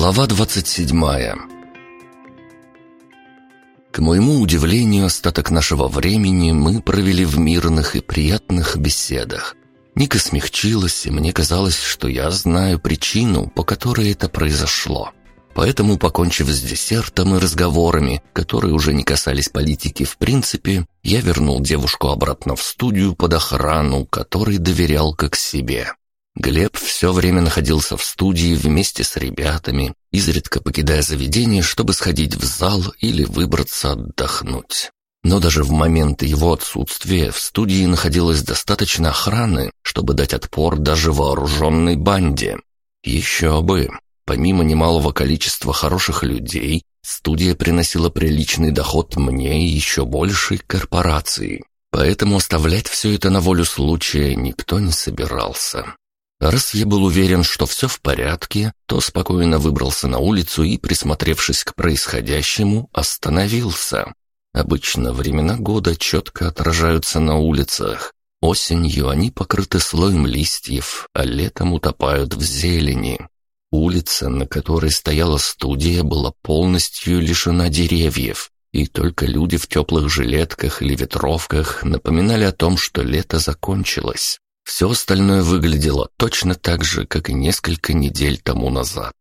Глава 27 К моему удивлению, остаток нашего времени мы провели в мирных и приятных беседах. Ника смягчилась, и мне казалось, что я знаю причину, по которой это произошло. Поэтому, покончив с десертом и разговорами, которые уже не касались политики в принципе, я вернул девушку обратно в студию под охрану, которой доверял как себе. Глеб все время находился в студии вместе с ребятами, изредка покидая заведение, чтобы сходить в зал или выбраться отдохнуть. Но даже в момент его отсутствия в студии находилось достаточно охраны, чтобы дать отпор даже вооруженной банде. Еще бы! Помимо немалого количества хороших людей, студия приносила приличный доход мне и еще большей корпорации. Поэтому оставлять все это на волю случая никто не собирался. Раз я был уверен, что все в порядке, то спокойно выбрался на улицу и, присмотревшись к происходящему, остановился. Обычно времена года четко отражаются на улицах. Осенью они покрыты слоем листьев, а летом утопают в зелени. Улица, на которой стояла студия, была полностью лишена деревьев, и только люди в теплых жилетках или ветровках напоминали о том, что лето закончилось. Все остальное выглядело точно так же, как и несколько недель тому назад.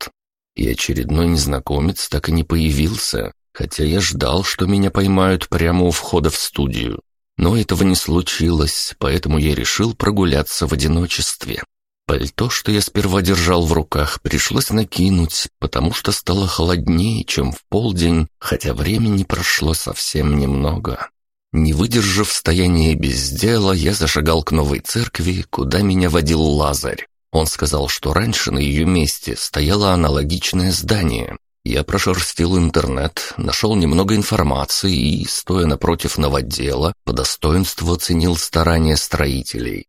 И очередной незнакомец так и не появился, хотя я ждал, что меня поймают прямо у входа в студию. Но этого не случилось, поэтому я решил прогуляться в одиночестве. Пальто, что я сперва держал в руках, пришлось накинуть, потому что стало холоднее, чем в полдень, хотя времени прошло совсем немного. Не выдержав стояния без дела, я зашагал к новой церкви, куда меня водил Лазарь. Он сказал, что раньше на ее месте стояло аналогичное здание. Я прошерстил интернет, нашел немного информации и, стоя напротив новодела, по достоинству оценил старания строителей.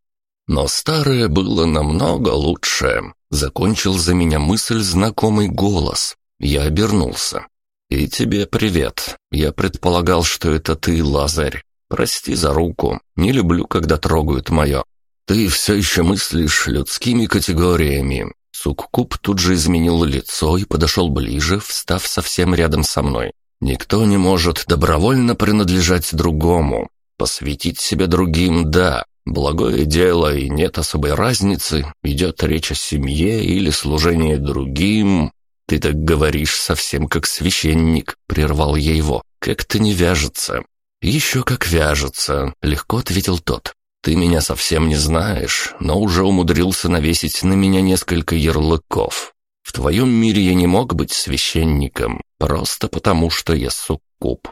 Но старое было намного лучше. Закончил за меня мысль знакомый голос. Я обернулся. «И тебе привет. Я предполагал, что это ты, Лазарь. Прости за руку. Не люблю, когда трогают мое. Ты все еще мыслишь людскими категориями». Суккуб тут же изменил лицо и подошел ближе, встав совсем рядом со мной. «Никто не может добровольно принадлежать другому. Посвятить себя другим – да, благое дело и нет особой разницы, идет речь о семье или служении другим, «Ты так говоришь совсем как священник», — прервал я его. «Как-то не вяжется». «Еще как вяжется», — легко ответил тот. «Ты меня совсем не знаешь, но уже умудрился навесить на меня несколько ярлыков. В твоем мире я не мог быть священником, просто потому что я суккуб».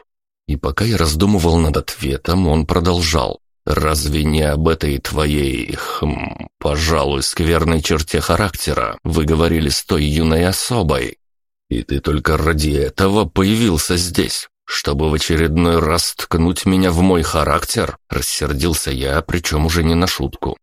И пока я раздумывал над ответом, он продолжал. «Разве не об этой твоей, хм, пожалуй, скверной черте характера вы говорили с той юной особой? И ты только ради этого появился здесь, чтобы в очередной раз ткнуть меня в мой характер?» Рассердился я, причем уже не на шутку.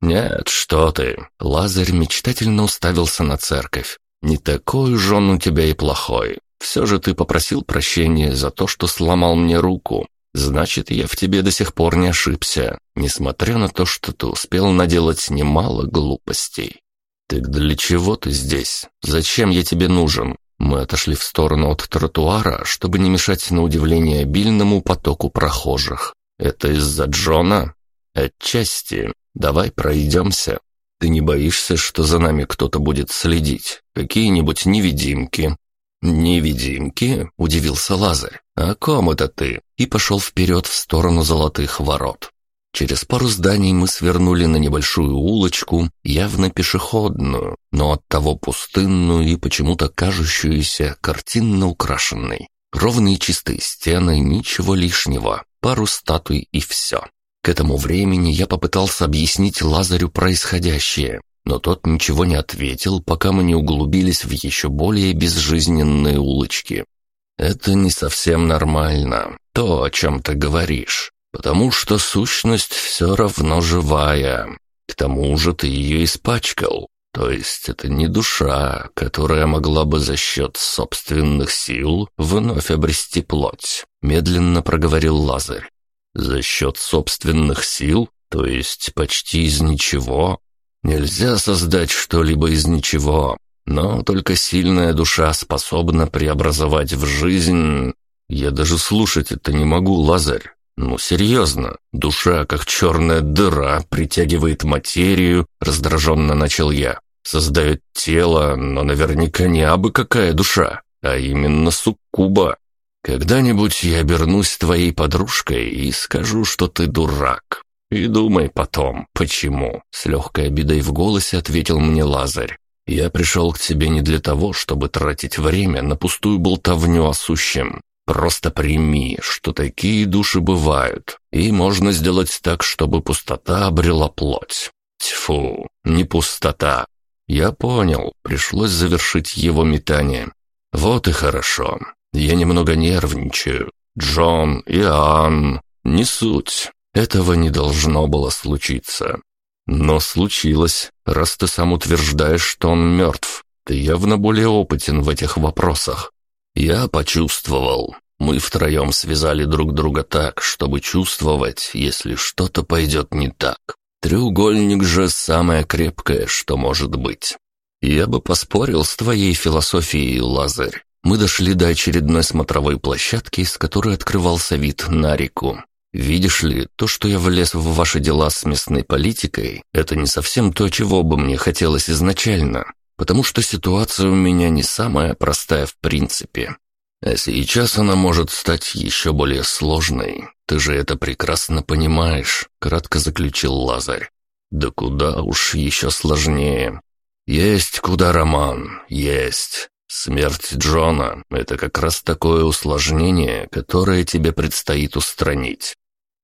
«Нет, что ты!» Лазарь мечтательно уставился на церковь. «Не такой уж он у тебя и плохой. Все же ты попросил прощения за то, что сломал мне руку, Значит, я в тебе до сих пор не ошибся, несмотря на то, что ты успел наделать немало глупостей. Так для чего ты здесь? Зачем я тебе нужен? Мы отошли в сторону от тротуара, чтобы не мешать на удивление обильному потоку прохожих. Это из-за Джона? Отчасти. Давай пройдемся. Ты не боишься, что за нами кто-то будет следить? Какие-нибудь невидимки, «Невидимки?» — удивился Лазарь. «О ком это ты?» И пошел вперед в сторону золотых ворот. Через пару зданий мы свернули на небольшую улочку, явно пешеходную, но оттого пустынную и почему-то кажущуюся картинно украшенной. Ровные чистые стены, ничего лишнего, пару статуй и все. К этому времени я попытался объяснить Лазарю происходящее, но тот ничего не ответил, пока мы не углубились в еще более безжизненные улочки. «Это не совсем нормально, то, о чем ты говоришь, потому что сущность все равно живая. К тому же ты ее испачкал, то есть это не душа, которая могла бы за счет собственных сил вновь обрести плоть», — медленно проговорил Лазарь. «За счет собственных сил, то есть почти из ничего, Нельзя создать что-либо из ничего. Но только сильная душа способна преобразовать в жизнь... Я даже слушать это не могу, Лазарь. Ну, серьезно, душа, как черная дыра, притягивает материю, раздраженно начал я. Создает тело, но наверняка не абы какая душа, а именно суккуба. Когда-нибудь я обернусь твоей подружкой и скажу, что ты дурак. И думай потом, почему. С легкой обидой в голосе ответил мне Лазарь. Я пришел к тебе не для того, чтобы тратить время на пустую болтовню о сущем. Просто прими, что такие души бывают, и можно сделать так, чтобы пустота обрела плоть. Тьфу, не пустота. Я понял, пришлось завершить его метание. Вот и хорошо. Я немного нервничаю. Джон, Иоанн, не суть. Этого не должно было случиться. Но случилось, раз ты сам утверждаешь, что он мертв. Ты явно более опытен в этих вопросах. Я почувствовал. Мы втроем связали друг друга так, чтобы чувствовать, если что-то пойдет не так. Треугольник же самое крепкое, что может быть. Я бы поспорил с твоей философией, Лазарь. Мы дошли до очередной смотровой площадки, с которой открывался вид на реку. Видишь ли, то, что я влез в ваши дела с местной политикой, это не совсем то, чего бы мне хотелось изначально потому что ситуация у меня не самая простая в принципе. А сейчас она может стать еще более сложной. Ты же это прекрасно понимаешь», — кратко заключил Лазарь. «Да куда уж еще сложнее. Есть куда, Роман, есть. Смерть Джона — это как раз такое усложнение, которое тебе предстоит устранить.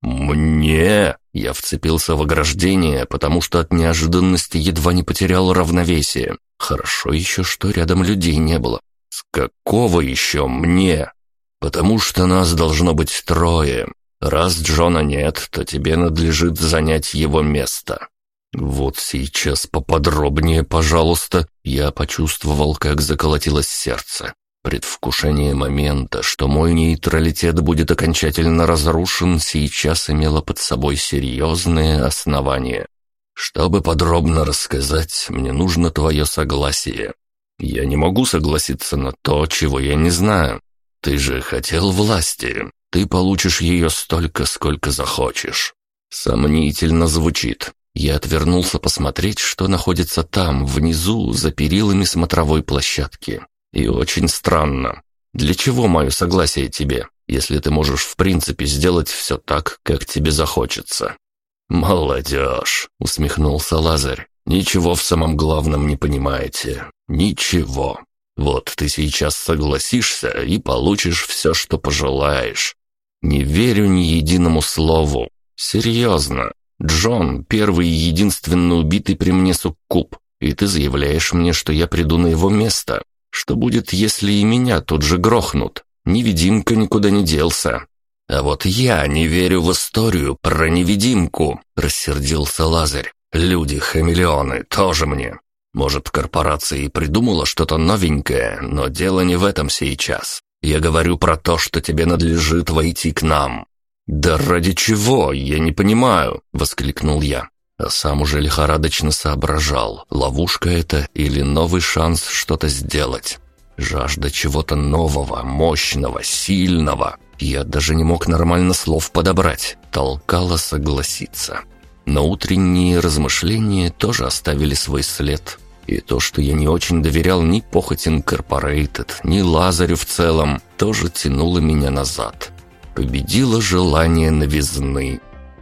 «Мне?» Я вцепился в ограждение, потому что от неожиданности едва не потерял равновесие. Хорошо еще, что рядом людей не было. С какого еще мне? Потому что нас должно быть трое. Раз Джона нет, то тебе надлежит занять его место. Вот сейчас поподробнее, пожалуйста. Я почувствовал, как заколотилось сердце. Предвкушение момента, что мой нейтралитет будет окончательно разрушен, сейчас имело под собой серьезные основания. Чтобы подробно рассказать, мне нужно твое согласие. Я не могу согласиться на то, чего я не знаю. Ты же хотел власти. Ты получишь ее столько, сколько захочешь. Сомнительно звучит. Я отвернулся посмотреть, что находится там, внизу, за перилами смотровой площадки. И очень странно. Для чего мое согласие тебе, если ты можешь в принципе сделать все так, как тебе захочется? «Молодежь!» — усмехнулся Лазарь. «Ничего в самом главном не понимаете. Ничего. Вот ты сейчас согласишься и получишь все, что пожелаешь. Не верю ни единому слову. Серьезно. Джон — первый и единственный убитый при мне суккуб, и ты заявляешь мне, что я приду на его место. Что будет, если и меня тут же грохнут? Невидимка никуда не делся. «А вот я не верю в историю про невидимку», — рассердился Лазарь. «Люди-хамелеоны тоже мне. Может, корпорация и придумала что-то новенькое, но дело не в этом сейчас. Я говорю про то, что тебе надлежит войти к нам». «Да ради чего? Я не понимаю», — воскликнул я. А сам уже лихорадочно соображал, ловушка это или новый шанс что-то сделать. Жажда чего-то нового, мощного, сильного. Я даже не мог нормально слов подобрать, толкала согласиться. Но утренние размышления тоже оставили свой след. И то, что я не очень доверял ни Похоть Инкорпорейтед, ни Лазарю в целом, тоже тянуло меня назад. Победило желание новизны.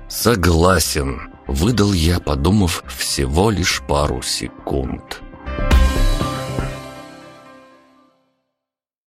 «Согласен», — выдал я, подумав всего лишь пару секунд.